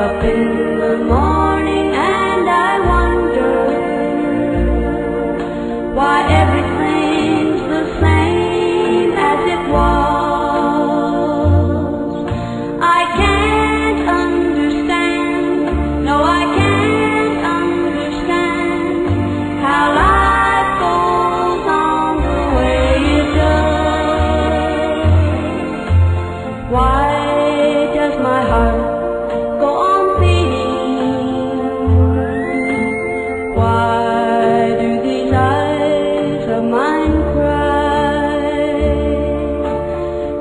up in